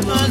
te